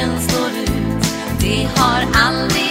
dagen står ut. Det har aldrig